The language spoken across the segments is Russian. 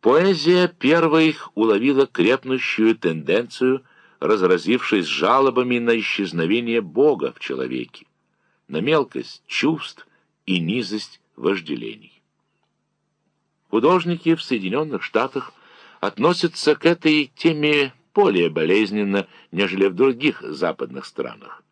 Поэзия первой уловила крепнущую тенденцию, разразившись жалобами на исчезновение Бога в человеке, на мелкость чувств и низость вожделений. Художники в Соединенных Штатах относятся к этой теме более болезненно, нежели в других западных странах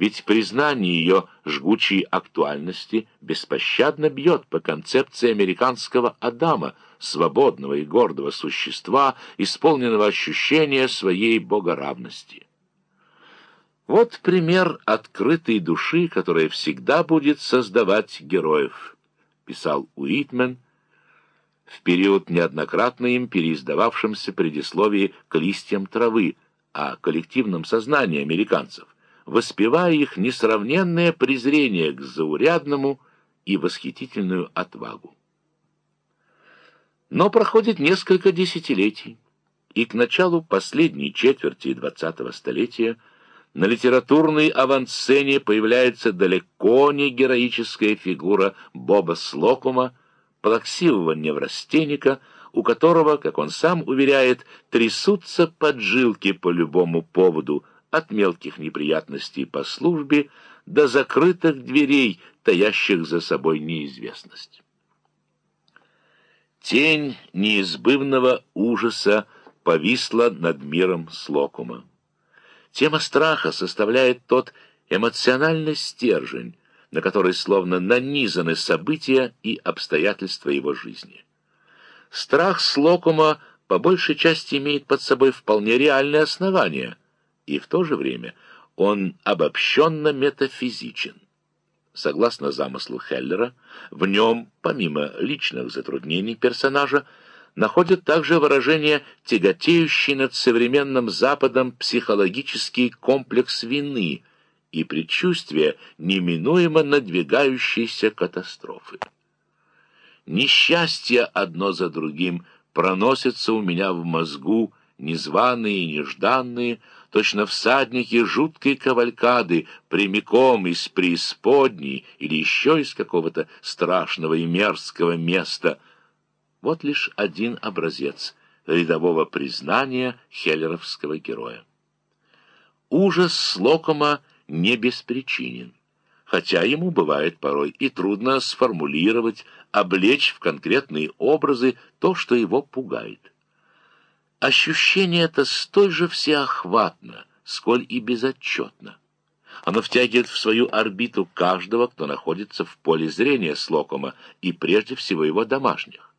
ведь признание ее жгучей актуальности беспощадно бьет по концепции американского Адама, свободного и гордого существа, исполненного ощущения своей богоравности. Вот пример открытой души, которая всегда будет создавать героев, писал Уитмен в период неоднократно им переиздававшемся предисловии к листьям травы о коллективном сознании американцев – воспевая их несравненное презрение к заурядному и восхитительную отвагу. Но проходит несколько десятилетий, и к началу последней четверти XX столетия на литературной авансцене появляется далеко не героическая фигура Боба Слокума, плаксивого неврастенника, у которого, как он сам уверяет, трясутся поджилки по любому поводу – от мелких неприятностей по службе до закрытых дверей, таящих за собой неизвестность. Тень неизбывного ужаса повисла над миром Слокума. Тема страха составляет тот эмоциональный стержень, на который словно нанизаны события и обстоятельства его жизни. Страх Слокума по большей части имеет под собой вполне реальные основания – и в то же время он обобщенно метафизичен. Согласно замыслу Хеллера, в нем, помимо личных затруднений персонажа, находят также выражение тяготеющий над современным Западом психологический комплекс вины и предчувствие неминуемо надвигающейся катастрофы. Несчастья одно за другим проносятся у меня в мозгу, незваные и нежданные, точно всадники жуткой кавалькады, прямиком из преисподней или еще из какого-то страшного и мерзкого места. Вот лишь один образец рядового признания хеллеровского героя. Ужас Слокома не беспричинен, хотя ему бывает порой и трудно сформулировать, облечь в конкретные образы то, что его пугает. Ощущение это столь же всеохватно, сколь и безотчетно. Оно втягивает в свою орбиту каждого, кто находится в поле зрения Слокома, и прежде всего его домашних.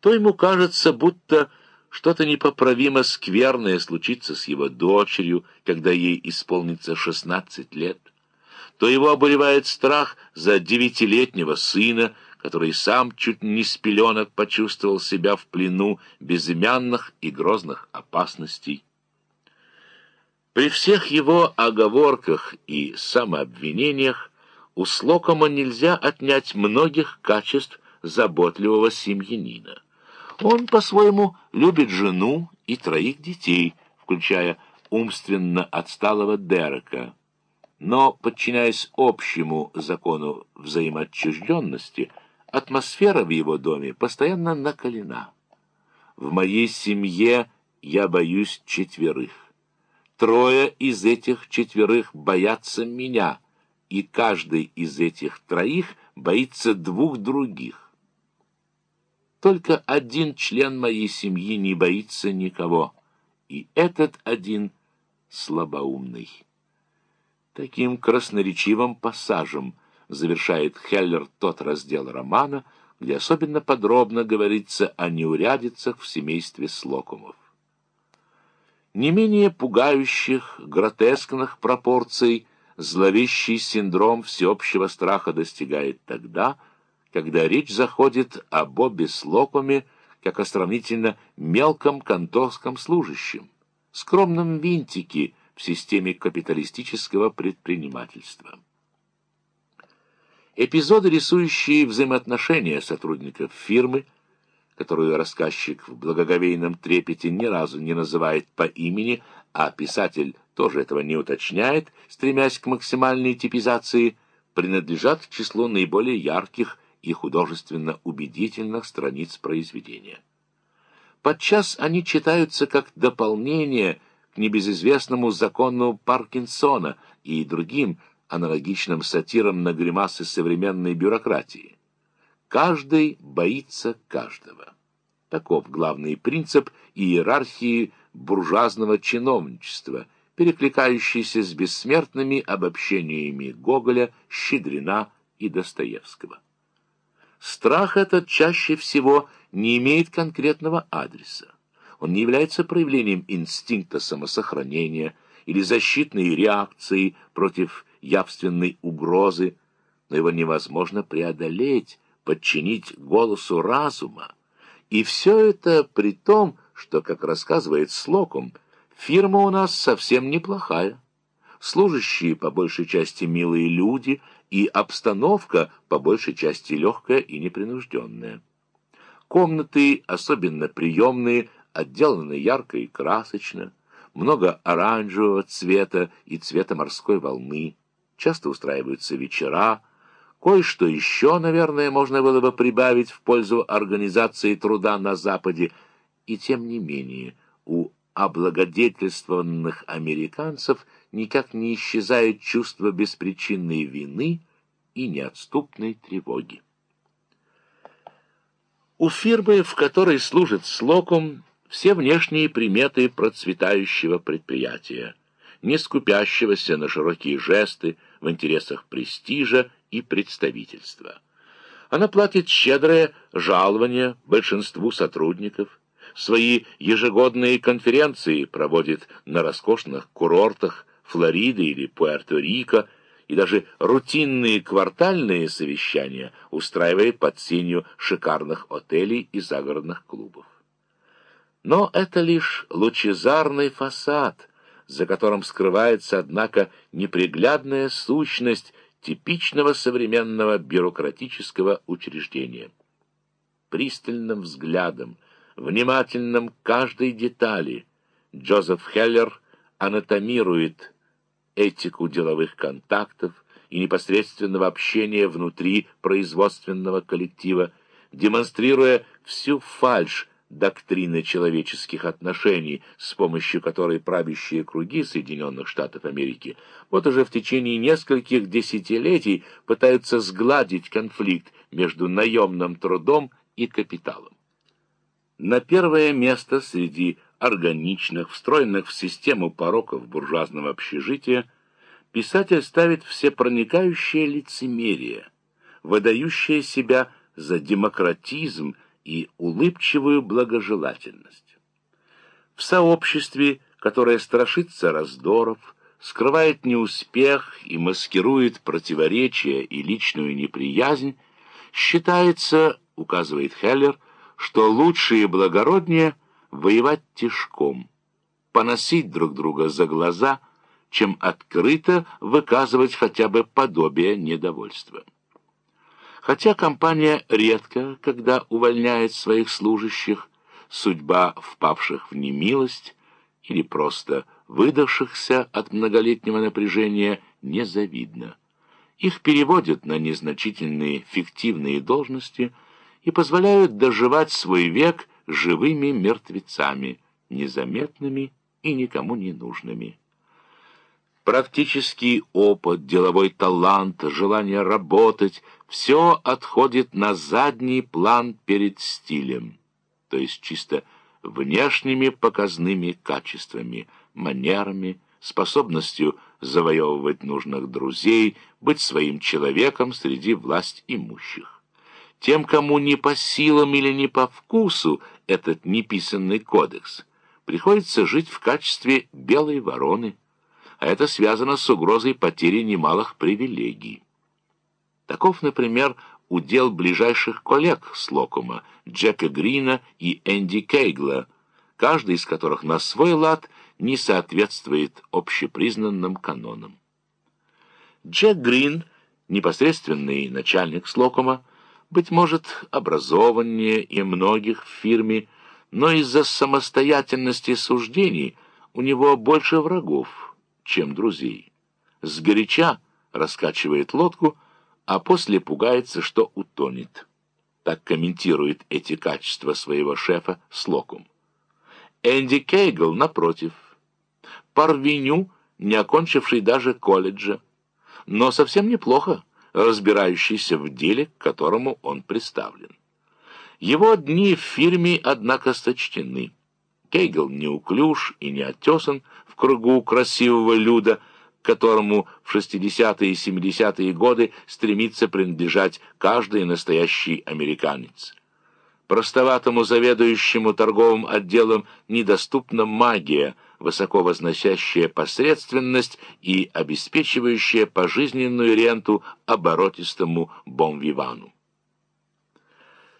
То ему кажется, будто что-то непоправимо скверное случится с его дочерью, когда ей исполнится 16 лет, то его обуревает страх за девятилетнего сына, который сам чуть не с пеленок почувствовал себя в плену безымянных и грозных опасностей. При всех его оговорках и самообвинениях у Слокома нельзя отнять многих качеств заботливого семьянина. Он по-своему любит жену и троих детей, включая умственно отсталого Дерека. Но, подчиняясь общему закону взаимоотчужденности, Атмосфера в его доме постоянно накалена. В моей семье я боюсь четверых. Трое из этих четверых боятся меня, и каждый из этих троих боится двух других. Только один член моей семьи не боится никого, и этот один слабоумный. Таким красноречивым пассажем — завершает Хеллер тот раздел романа, где особенно подробно говорится о неурядицах в семействе Слокумов. Не менее пугающих, гротескных пропорций зловещий синдром всеобщего страха достигает тогда, когда речь заходит о Бобе Слокуме как о сравнительно мелком конторском служащем, скромном винтике в системе капиталистического предпринимательства. Эпизоды, рисующие взаимоотношения сотрудников фирмы, которую рассказчик в благоговейном трепете ни разу не называет по имени, а писатель тоже этого не уточняет, стремясь к максимальной типизации, принадлежат к числу наиболее ярких и художественно убедительных страниц произведения. Подчас они читаются как дополнение к небезызвестному закону Паркинсона и другим аналогичным сатирам на гримасы современной бюрократии. Каждый боится каждого. Таков главный принцип иерархии буржуазного чиновничества, перекликающийся с бессмертными обобщениями Гоголя, Щедрина и Достоевского. Страх этот чаще всего не имеет конкретного адреса. Он не является проявлением инстинкта самосохранения или защитной реакции против явственной угрозы, но его невозможно преодолеть, подчинить голосу разума. И все это при том, что, как рассказывает Слокум, фирма у нас совсем неплохая. Служащие, по большей части, милые люди, и обстановка, по большей части, легкая и непринужденная. Комнаты, особенно приемные, отделаны ярко и красочно, много оранжевого цвета и цвета морской волны, часто устраиваются вечера, Кое-что еще, наверное, можно было бы прибавить в пользу организации труда на Западе, и тем не менее у облагодетельствованных американцев никак не исчезает чувство беспричинной вины и неотступной тревоги. У фирмы, в которой служит Слокум, все внешние приметы процветающего предприятия, не скупящегося на широкие жесты в интересах престижа и представительства. Она платит щедрое жалование большинству сотрудников, свои ежегодные конференции проводит на роскошных курортах Флориды или Пуэрто-Рико, и даже рутинные квартальные совещания устраивает под сенью шикарных отелей и загородных клубов. Но это лишь лучезарный фасад, за которым скрывается, однако, неприглядная сущность типичного современного бюрократического учреждения. Пристальным взглядом, внимательным каждой детали, Джозеф Хеллер анатомирует этику деловых контактов и непосредственного общения внутри производственного коллектива, демонстрируя всю фальшь доктрины человеческих отношений, с помощью которой правящие круги Соединенных Штатов Америки вот уже в течение нескольких десятилетий пытаются сгладить конфликт между наемным трудом и капиталом. На первое место среди органичных, встроенных в систему пороков буржуазного общежития, писатель ставит всепроникающее лицемерие, выдающее себя за демократизм и улыбчивую благожелательность. В сообществе, которое страшится раздоров, скрывает неуспех и маскирует противоречия и личную неприязнь, считается, указывает Хеллер, что лучше и благороднее воевать тишком, поносить друг друга за глаза, чем открыто выказывать хотя бы подобие недовольства. Хотя компания редко, когда увольняет своих служащих, судьба впавших в немилость или просто выдавшихся от многолетнего напряжения незавидна. Их переводят на незначительные фиктивные должности и позволяют доживать свой век живыми мертвецами, незаметными и никому не нужными. Практический опыт, деловой талант, желание работать — все отходит на задний план перед стилем, то есть чисто внешними показными качествами, манерами, способностью завоевывать нужных друзей, быть своим человеком среди власть имущих. Тем, кому не по силам или не по вкусу этот неписанный кодекс, приходится жить в качестве белой вороны, а это связано с угрозой потери немалых привилегий. Таков, например, удел ближайших коллег Слокума, Джека Грина и Энди Кейгла, каждый из которых на свой лад не соответствует общепризнанным канонам. Джек Грин, непосредственный начальник Слокума, быть может, образованнее и многих в фирме, но из-за самостоятельности суждений у него больше врагов, чем друзей. Сгоряча раскачивает лодку, а после пугается, что утонет. так комментирует эти качества своего шефа Слокум. Энди Кейгл, напротив, парвеню, не окончивший даже колледжа, но совсем неплохо разбирающийся в деле, к которому он представлен. Его дни в фирме, однако, сочтены. Кейгл неуклюж и не оттесан в кругу красивого люда, к которому в 60-е и 70-е годы стремится принадлежать каждый настоящий американец. Простоватому заведующему торговым отделом недоступна магия, высоко возносящая посредственность и обеспечивающая пожизненную ренту оборотистому бомвивану.